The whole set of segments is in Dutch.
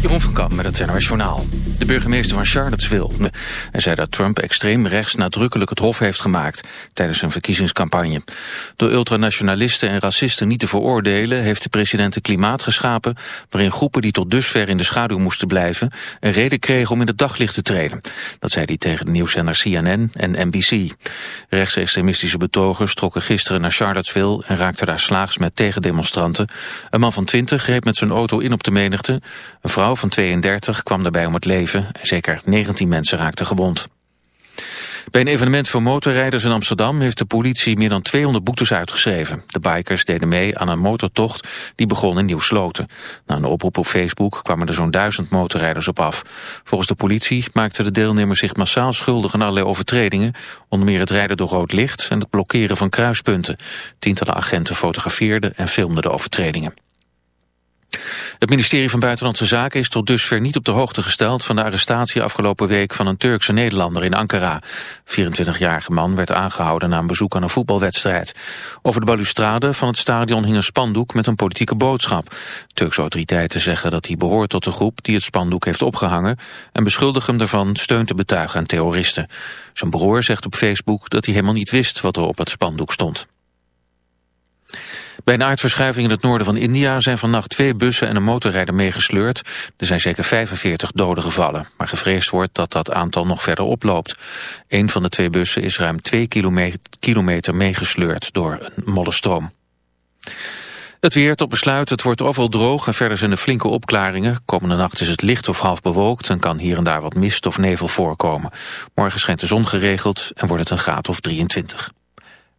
Jeroen van Kamp met het NOS Journaal. De burgemeester van Charlottesville. Hij zei dat Trump extreem rechts nadrukkelijk het hof heeft gemaakt tijdens zijn verkiezingscampagne. Door ultranationalisten en racisten niet te veroordelen heeft de president een klimaat geschapen waarin groepen die tot dusver in de schaduw moesten blijven een reden kregen om in het daglicht te treden. Dat zei hij tegen de nieuwszender CNN en NBC. Rechtsextremistische betogers trokken gisteren naar Charlottesville en raakten daar slaags met tegendemonstranten. Een man van 20 greep met zijn auto in op de menigte. Vrouw van 32 kwam daarbij om het leven en zeker 19 mensen raakten gewond. Bij een evenement voor motorrijders in Amsterdam heeft de politie meer dan 200 boetes uitgeschreven. De bikers deden mee aan een motortocht die begon in Nieuw-Sloten. Na een oproep op Facebook kwamen er zo'n duizend motorrijders op af. Volgens de politie maakten de deelnemers zich massaal schuldig aan allerlei overtredingen. Onder meer het rijden door rood licht en het blokkeren van kruispunten. Tientallen agenten fotografeerden en filmden de overtredingen. Het ministerie van Buitenlandse Zaken is tot dusver niet op de hoogte gesteld van de arrestatie afgelopen week van een Turkse Nederlander in Ankara. 24-jarige man werd aangehouden na een bezoek aan een voetbalwedstrijd. Over de balustrade van het stadion hing een spandoek met een politieke boodschap. Turkse autoriteiten zeggen dat hij behoort tot de groep die het spandoek heeft opgehangen en beschuldigen hem ervan steun te betuigen aan terroristen. Zijn broer zegt op Facebook dat hij helemaal niet wist wat er op het spandoek stond. Bij een aardverschuiving in het noorden van India zijn vannacht twee bussen en een motorrijder meegesleurd. Er zijn zeker 45 doden gevallen, maar gevreesd wordt dat dat aantal nog verder oploopt. Een van de twee bussen is ruim twee kilometer meegesleurd door een mollenstroom. Het weer tot besluit, het wordt overal droog en verder zijn er flinke opklaringen. Komende nacht is het licht of half bewolkt en kan hier en daar wat mist of nevel voorkomen. Morgen schijnt de zon geregeld en wordt het een graad of 23.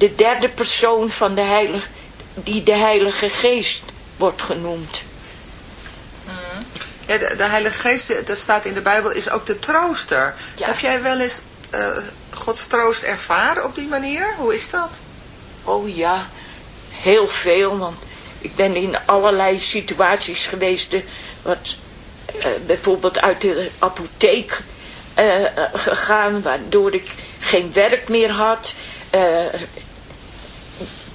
de derde persoon van de heilige, die de Heilige Geest wordt genoemd. Ja, de, de, Heilige Geest, dat staat in de Bijbel, is ook de trooster. Heb jij wel eens uh, Gods troost ervaren op die manier? Hoe is dat? Oh ja, heel veel, want ik ben in allerlei situaties geweest, wat uh, bijvoorbeeld uit de apotheek uh, gegaan, waardoor ik geen werk meer had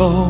口。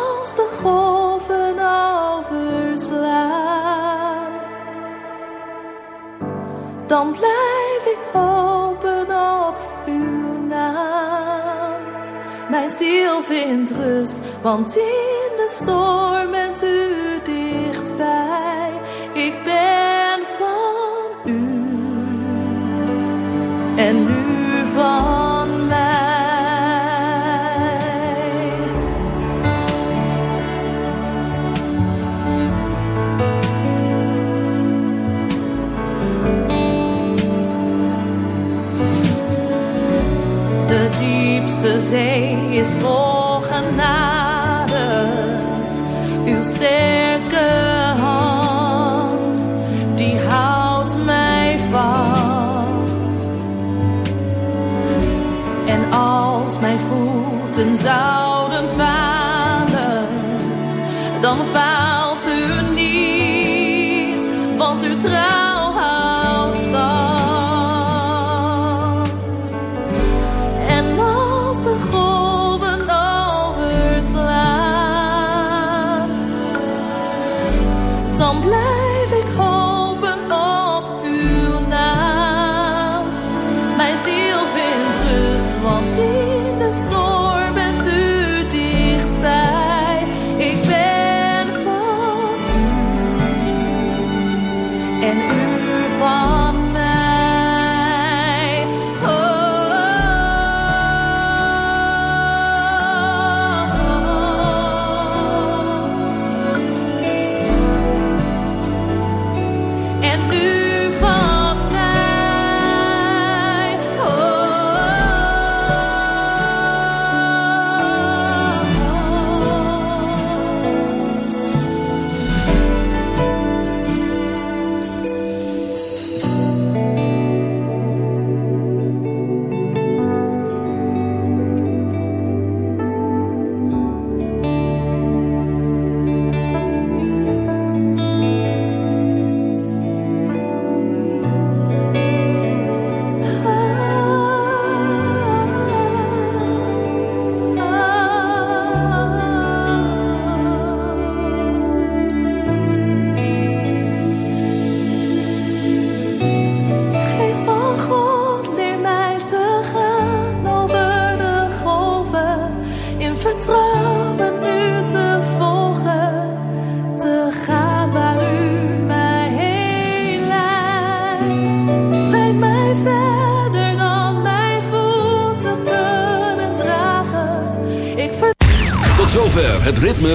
dan blijf ik hopen op uw naam. Mijn ziel vindt rust, want in de storm is vol